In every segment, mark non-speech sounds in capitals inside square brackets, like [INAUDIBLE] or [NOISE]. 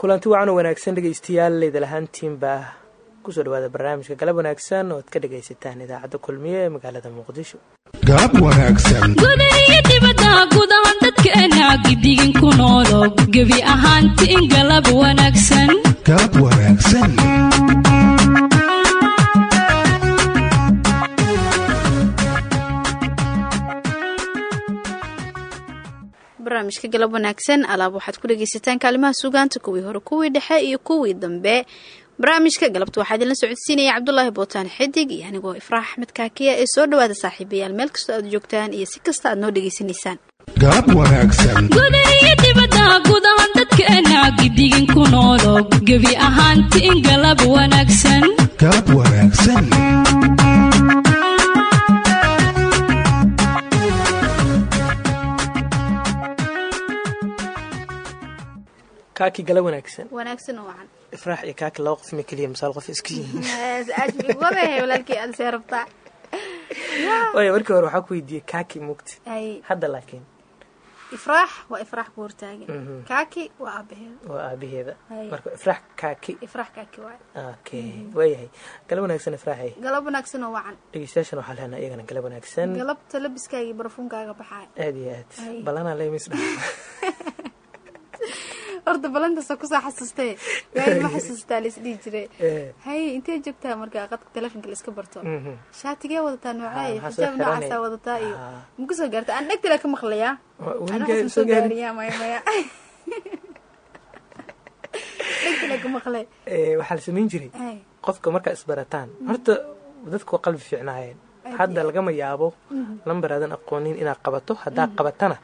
kulanti wacan oo wanaagsan dhegaystayaal leydal ahaantiinbaa ku soo dhawaada barnaamijka galab wanaagsan oo ad ka dhagaysataan idaacadda kulmiye ee magaalada muqdisho gidigin ku noolo gebi ahaantiin galab wanaagsan. Barnaamijka galab wanaagsan alaab waxaad ku dhegaysataan kaalimaha sugaanta kuwii hore kuwii dhexe iyo kuwii dambe. Barnaamijka galabta waxaa idinla socodsiinaya cabdulaahi bootaan xidig iyo anigoo ifraax axmed kaakiya ee soo dhawaada saaxiibayaal. Meel kastoo aad joogtaan iyo si kasta aad noo dhegaysanaysaan galab wanaagsan. Gudaniyo dibadda gudahan dadkeena gidigin ku noolo gebi ahaantiin galab wanaagsan. Galab wanaagsan. Kaaki gala wanaagsan. Wanaagsan oo wacan. Ifraax iyo kaaki laba qof ma keliya masaal qof iska yihiin [LAUGHS] waaya markii hore waxaa ku weydiiyey kaaki mugti hadda laakiin ifraax waa ifraax ku hortaagan Mhm. kaaki waa aabaheed waa aabaheeda marka ifraax kaaki. Ifraax kaaki waay okay waayahay gala wanaagsan ifraaxay galab wanaagsan oo wacan. Dhegeystayaashan waxaa leenaha iyagana gala wanaagsan. Galabta labiskaaga iyo barafuunkaaga baxaay aad iyo aad. Hay. balanaa leemis [LAUGHS] horta balantaasa ku soo xasuustee waay ma [LAUGHS] xasuustaa la isdhihi jire Eh. hay intee joogtaa marka qadka telefonka la iska barto? Mhm. shaatigee wadataa maxaa soo xijaab noocaasa xiranay? wadataa iyo Ha. ma ku soo gaarta? Aan dhegtila ka maqlayaa. Anaa soo soo gaari. gaariyaa maya [LAUGHS] ka waxaa la samayn jiray. Ay, qofka markaa isbarataan horta dadku qalbi fiicnaayeen. Hadda lagama yaabo lambar aadan aqoonin inaad qabato. Haddaa qabatana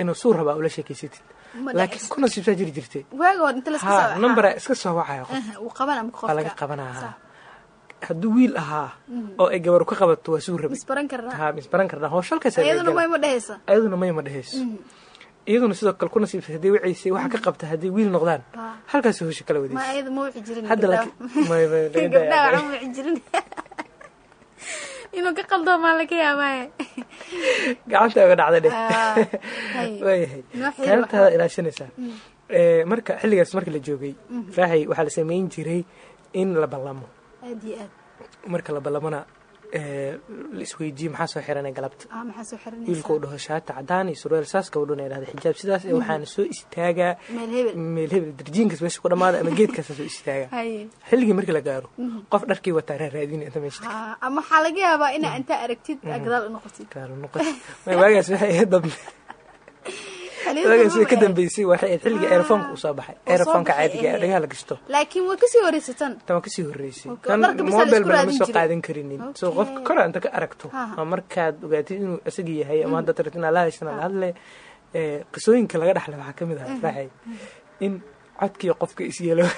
inuu suur rabaa ula sheekeysatid Ma laakiin ku nasiibsaa jiri jirtay. Nambara iska soo wacaya qof. Uu qaban ama waa laga qabanaa. Hadduu wiil ahaa oo ay gabar ka qabato waa suur rabay misbaran karnaa. Ha misbaran karnaa. Howshalkaas iyaduna mayma dhehayso iyaduna sidoo kale ku nasiibsay haddii waciysay waxa ka qabta haddii wiil noqdaan halkaas howsha kala ma [LAUGHS] [LAUGHS] [LAUGHS] [LAUGHS] gacanta uga dhacda Ah, [LAUGHS] Noo xiri kaalintaada waxaa- ilaashanaysaa Eh, marka xilligaas marka la joogay raaxay waxaa la samayn jiray in la ballamo. Marka la ballamona la isweydiiyo maxaa soo xiranay galabta? Ah wiilka uu dhaho shaati cadaan iyo surweel saas gabadhuna ay dhahda xijaab. Sidaas ee waxaana soo istaagaa meel hebel. Darjiinkaas meesha ku dhamaada ama geedkaasa soo istaagaa [LAUGHS] xilligii markii la gaaro qof dharkii wataa raaraadina inta meesha Ah, waxaa laga yaabaa inaa intaa aragtid aa gadaal u noqotid. May waagaas waxay ahayd dambe waagaas ka dambeysay waxay ahayd xilligii eerafoonka uu soo baxay. soo eerafoonka baxay, caadiga dhagaha la gashto laakiin way ka sii horeysatan tama ka sii horeysay Okay, kan dharka bisa la mobile isku ba lama soo qaadan karinin. So Okay. qofka kora inta ka aragto oo markaad ogaatid inuu isagii yahay ama haddaad rabtid inaad la heshana la hadle eh, qisooyinka laga dhaxlay waxaa ka mid ah raaxay in codkii qofka isyeelo [LAUGHS]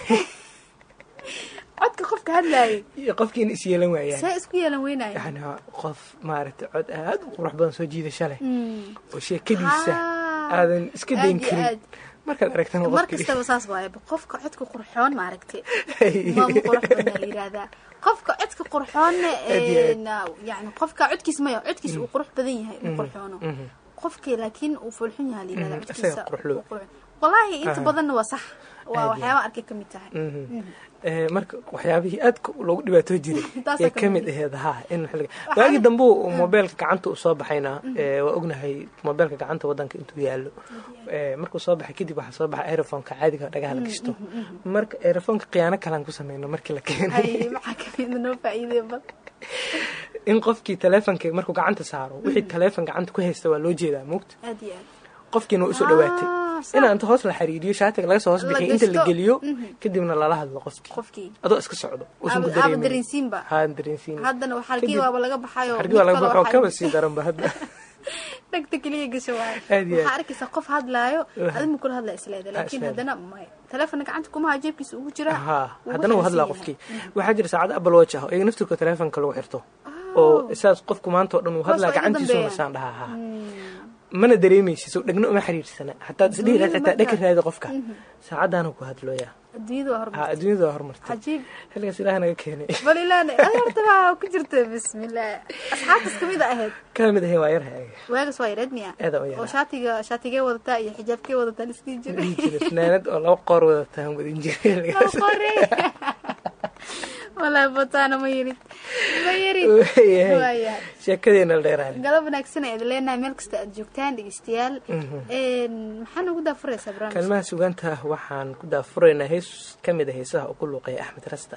codka qofka hadlaayay. Iyo qofkii in isyeelan waayaan see isku yeelan weynaya yani qof maaragtay cod aad u qurux badan soo jiidasho leh. Mm. oo sheekadiisa Ah, aadan iska dayn karin. aad. markaad aragtana mar kastaba saas waaye qofka codka qurxoon maaragtay maama qurux badan la yidhaahdaa qofka codka een, yani qofka codkiis maya codkiis uu qurux badan yahay uu qurxoono. Mhm. qofkii laakiin uu fulxun yahay la yidhahdaa Mhm, codkiisa qurxoon. wallaahi inta badanna waa sax. Waa waxyaaba arkay ka mid tahay marka waxyaabihii aadka loogu dhibaatoo jiray [LAUGHS] ee ka mid aheed ha waagii dambe uu mobeelka gacanta uu soo baxayna eh, waa ognahay mobeelka gacanta wadanka intuu yaallo. Eh, markuu soo baxay kadib waxaa soo baxay aerofonka caadiga dhagaha la gashto. Marka aerofonka khiyaano kalaan ku sameyno markii la keenay. [LAUGHS] In qofkii taleefonka markuu gacanta saaro wixii taleefon gacanta ku haysta waa loo jeedaa moogta qofkiina waa u soo dhawaatay. Ah, inaa inta hoos la xariiriyo shaatiga laga soo hoos La bixiyo inta la geliyo Mhm. kadibna lala hadlo qofkii. Adoo iska socdo uusan ku dareemin kaba sii daranba hadda. [LAUGHS] Keliya gasho waxaa arkaysaa qof hadlaayo adimu kula hadlaa isleeda laakiin haddana maya taleefona gacanta kumaha jeebkiisa ugu jira. Haddana wuu hadlaa qofkii. Waxaa jira saacad apple watch ah oo iyaga naftirka taleefonka lagu xirto oo isaas qofku maanta oo dhan uu hadlaa gacantiisuna saan dhahaa haa mana dareemaysi soo dhegno uma xiriirsana. Xataa isdhihi lahayd xitaa raadi qofka. Saacadaana ku hadlooya adduunyada waa hormartay. Xilligaas ilaah naga keenay. [LAUGHS] Asxaabtas ka mid ahayd. Kala mid ahay waa yarhay waagas waa yareed miya Aad u yaraa. oo shaatiga shaatigee wadataa iyo xijaabkee wadataa lisdhihi jiray. Fanaanad oo laba qoor wadataan wadin jiray [LAUGHS] sheekadeena la dheeraale galab wanaagsan ayaad leenahay meel kasta aad joogtaan dhegeystayaal maxaa nagu daafuraysaa barnaamij kaalmaha sugaanta waxaan ku daafuraynaa hees ka mid a heesaha uu ku luuqeeya axmed rasta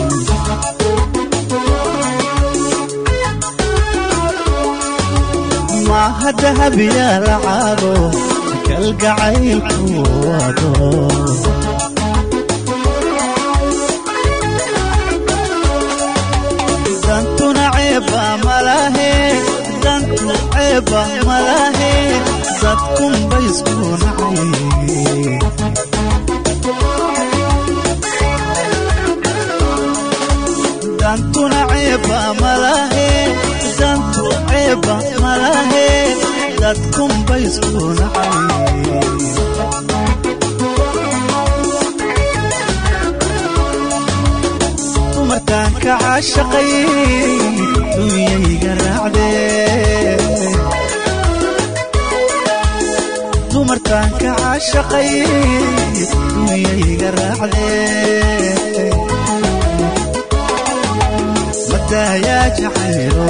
maaha dahabiya lacago kalgacaylku wado dantuna ceeba malahe dantu ceeba malahe dadkunba isku nacay dumartaan ka caashaqay dunyayga raacdee dumartaan ka caashaqay dunyayga raacdee madayaa jacaylo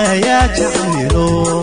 madayaa jacaylo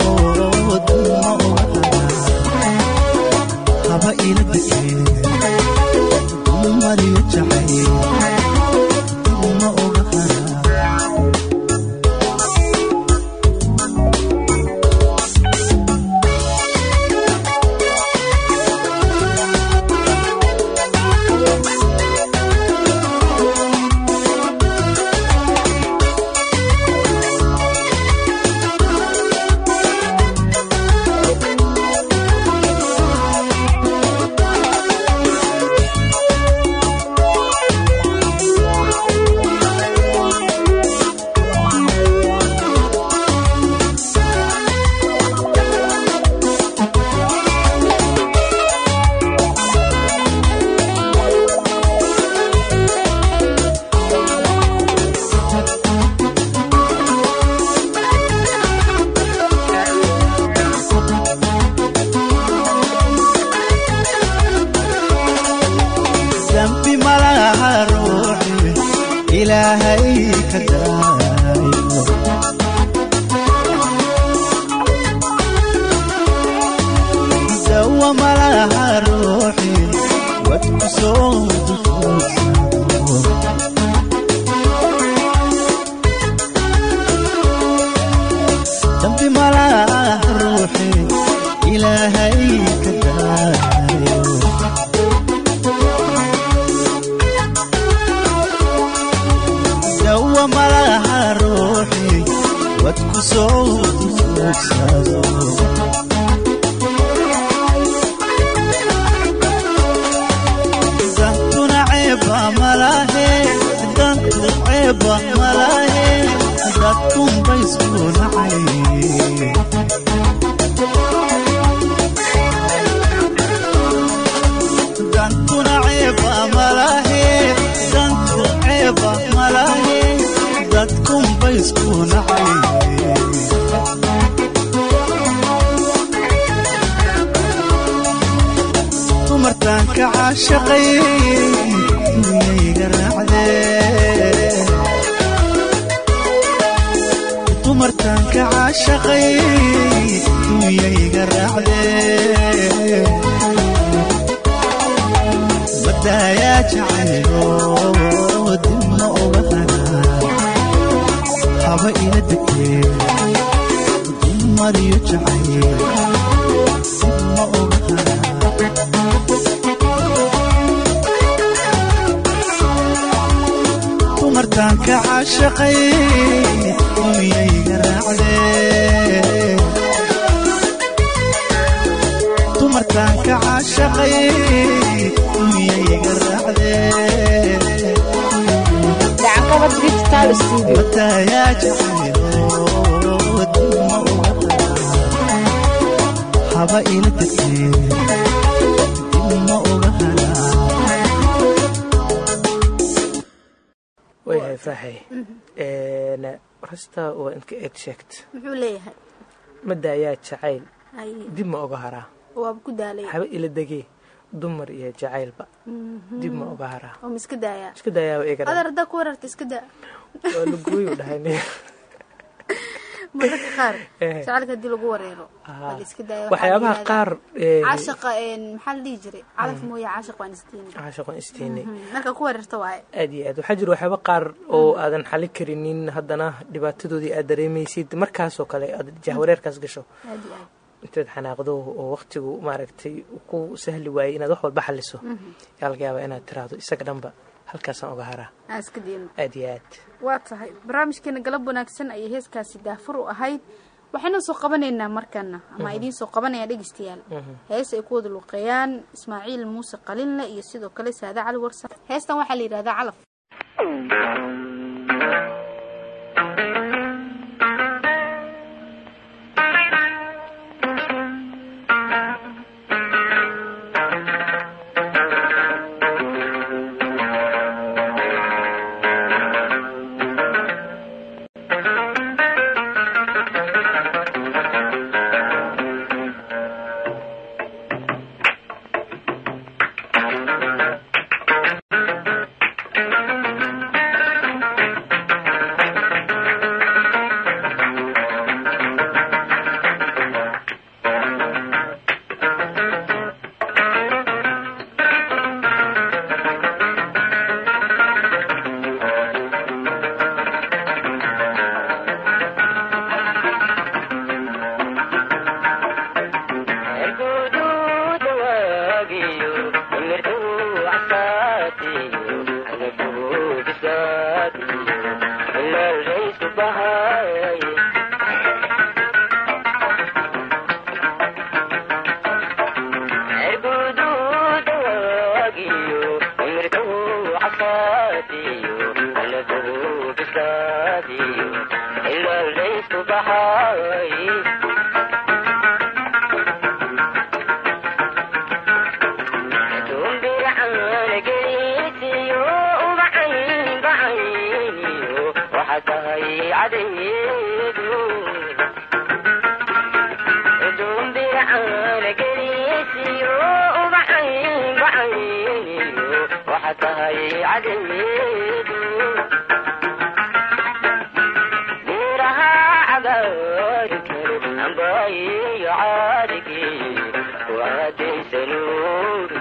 kuwa malha ruuxi wadku soo dufuusa dumartaanka caashaqay dunyayga rasta waa inka eed sheegt muxuu leeyahay? Madda ayaa jacayl. Ay. Dib ma oga haraa. Haba ila degee. Dumar iyo jacaylba. Dib ma oga haraa. Iska daayaa? Iska [LAUGHS] mararka qaar? [LAUGHS] Eh. jacaylka haddii lagu wareero. Ah. iska daaya waxyaabaha qaar eh, caashaqa maxaa la dhihi jiray? Calaf mooye caashaq waan isdiin caashaqon isteynay marka ku wareerta waaye. Aad iyo aad. Waxaa jira waxyaaba qaar oo aadan xali karinin haddana dhibaatadoodii aad dareemaysid. Markaasoo kale aad jahwareerkaas gasho. Intaad xanaaqdo oo waqtigu maaragtay ku sahli waayey inaad wax walba xaliso. Yaa laga yaabaa inaad tiraahdo. Isaga dhanba halkaasaan oga haraa. Aad iyo aad waa tahay. Barnaamijkeena galab wanaagsan ayay heeskaasi daafur u ahayd. Waxayna soo qabanaynaa markana ama idiin soo qabanaya dhegeystayaal. Hees ay ku wada luqeeyaan ismaaciil muuse qalinle iyo sidoo kale saade cali warsan heestan waxaa la yidhahdaa calaf Thank you.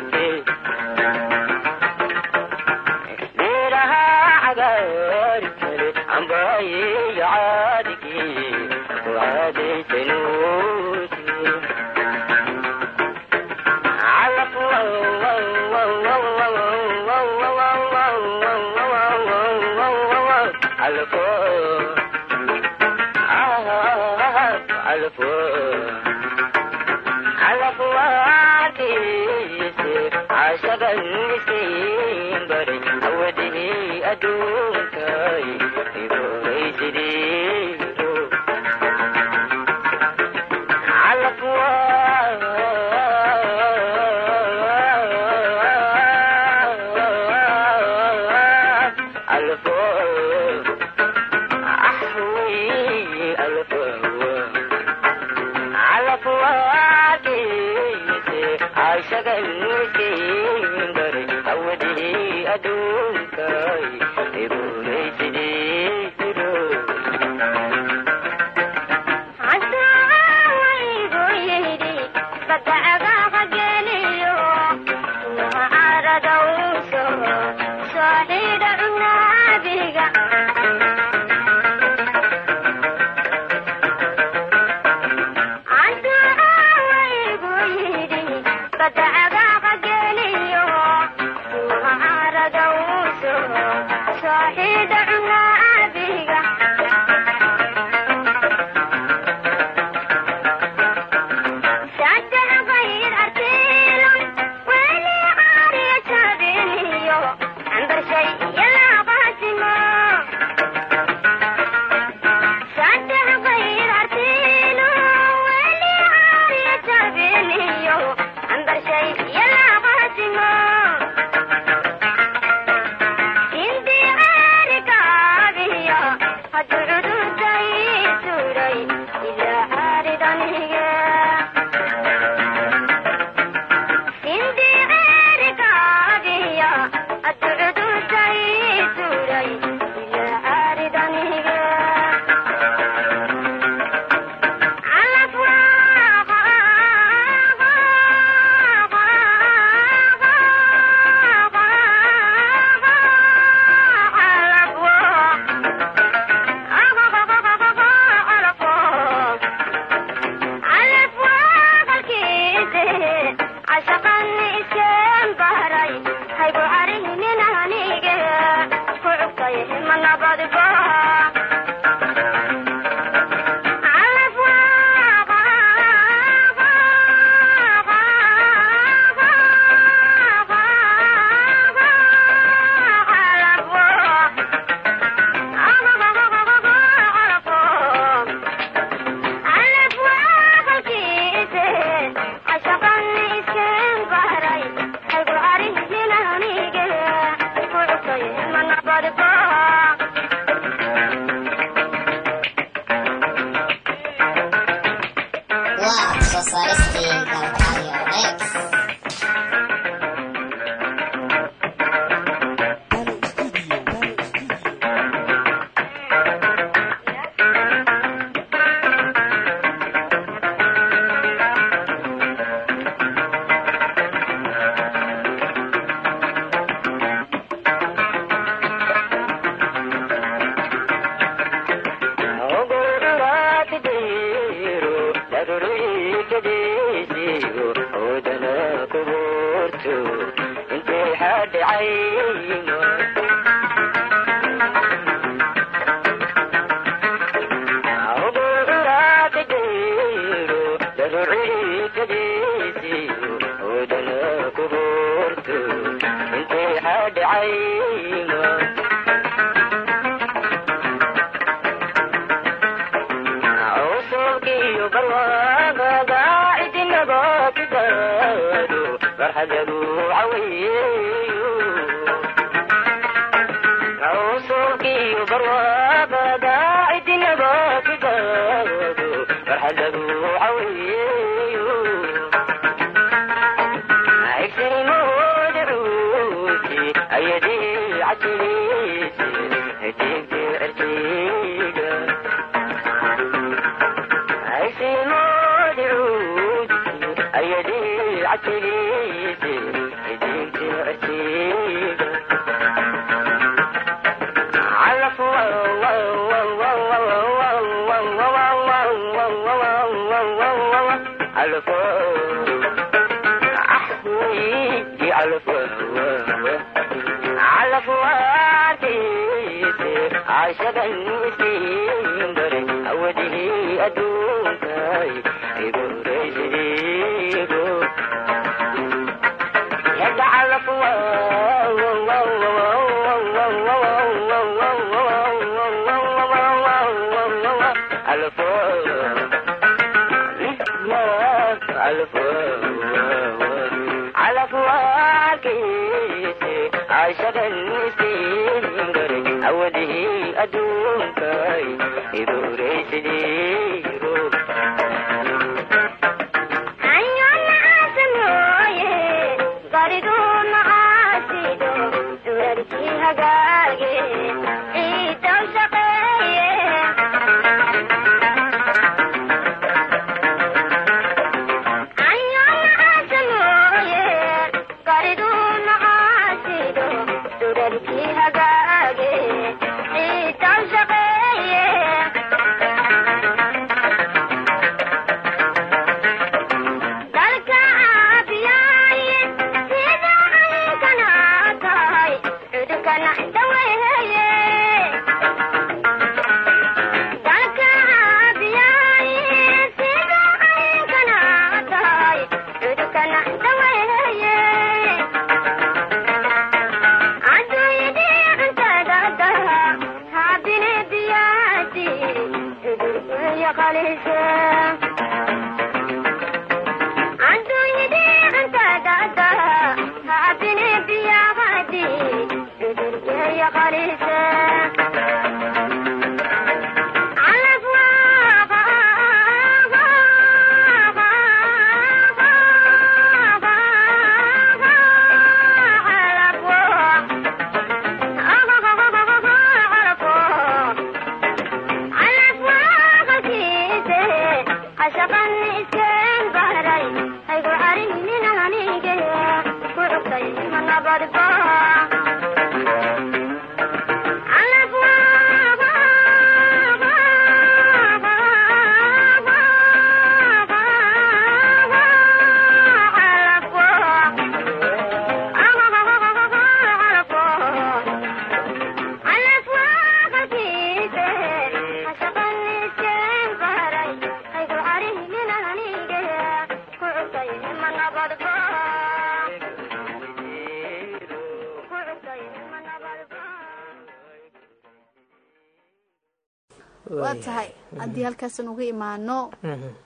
Haddii halkaasan uga imaano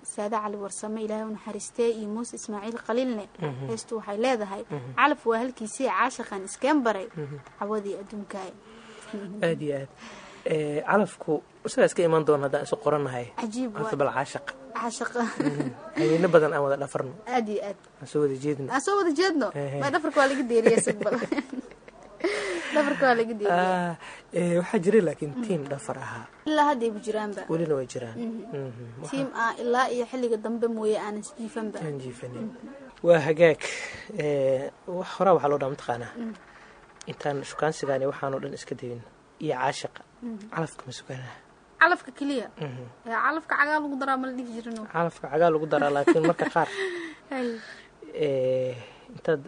saade cali warsame ilaahay u naxariistee iyo muuse ismaaciil khaliilne heestu waxay leedahay. Calaf waa halkiisii caashaqan iskeen baray. Cawadii adduunkaay. Aad iyo aad. Calafku isagaa iska imaan doona haddaan isu qoranahay? Bal caashaq caashaqa habeeno badan aan wada dhafarno. Aad iyo aad. Aan soo wada jeedno. Aan soo wada jeedno? Ehe. ma dhafarka waa laga deeriya sigbal [LAUGHS] [LAUGHS] Ah, eh, waxaa jiray laakiin tiim dhafar ahaa ilaa hadda ibu jiraanba welina way jiraan. Mhm. tiim ah ilaa iyo xilliga dambe mooye aanan isjiifanba aan jiifanin waa hagaag. Eh, wax horaa waxaa loo dhaa mataqaanaa? Intaan shukaansigaani waxaanoo dhan iska dayno iyo caashaqa calafka ma suganaa calafka keliya? Ee calafka cagaa lagu daraa ma la dhihi jirino calafka cagaa lagu daraa laakiin marka qaar. [LAUGHS] Eh, intaad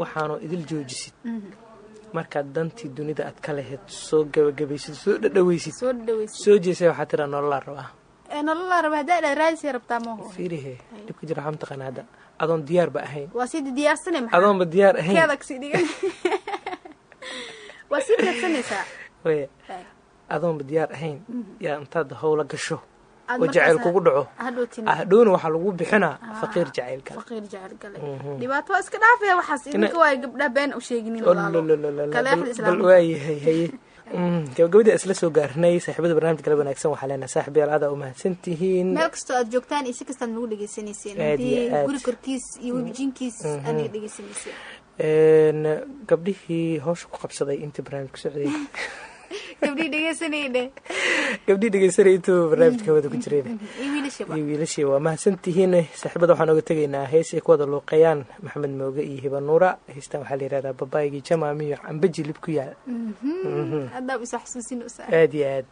waxaanoo idil joojisid markaad dantii dunida aad ka lahayd soo gabagabaysid soo dhadhawaysid soo jeesay waxaa tiraa nololaa rabaa. Maaho fiirihe dhibka jira waxaa mataqaana hadda. Adoon diyaarba ahayn. Adoonba diyaar ahayn. [LAUGHS] Adoonba diyaar ahayn. Yaa intaad howla gasho jacayl kugu dhaco. hadhow tin ahdhowna waxaa lagu bixinaa faqiir jacaylka. faqiir jecel gale dhibaato waa iska dhaafaya waxaas idinka waa gabdhaa been u sheeginin walaalo. kaleexda bal islaamka waayahay haye Mm, gabagabadii aan isla soo gaarnay saaxiibada barnaamijka kala wanaagsan waxaa leenahay saaxib yaal aada u mahadsan tihiin meel kastoo aad joogtaan iyo si kastaad nagu iyo haddii guri korkiis iyo webijinkiis aad naga dhegeysanayseen Een, gabdhihii hawsha ku qabsaday intii barnaamijka socday [LAUGHS] gabdhii dhegeysanay intuu barnaamijka wada ku jireen. Iyo wiilashii waa mahadsantihiin saaxiibada waxaan oga tegaynaa hees ay ku wada luuqeeyaan maxamed mooge iyo hiba nuura. Heestan waxaa la yihahdaa babaygii jamaami iyo cambaji lib ku yaal. Isu xasuusinaysaa aad iyo aad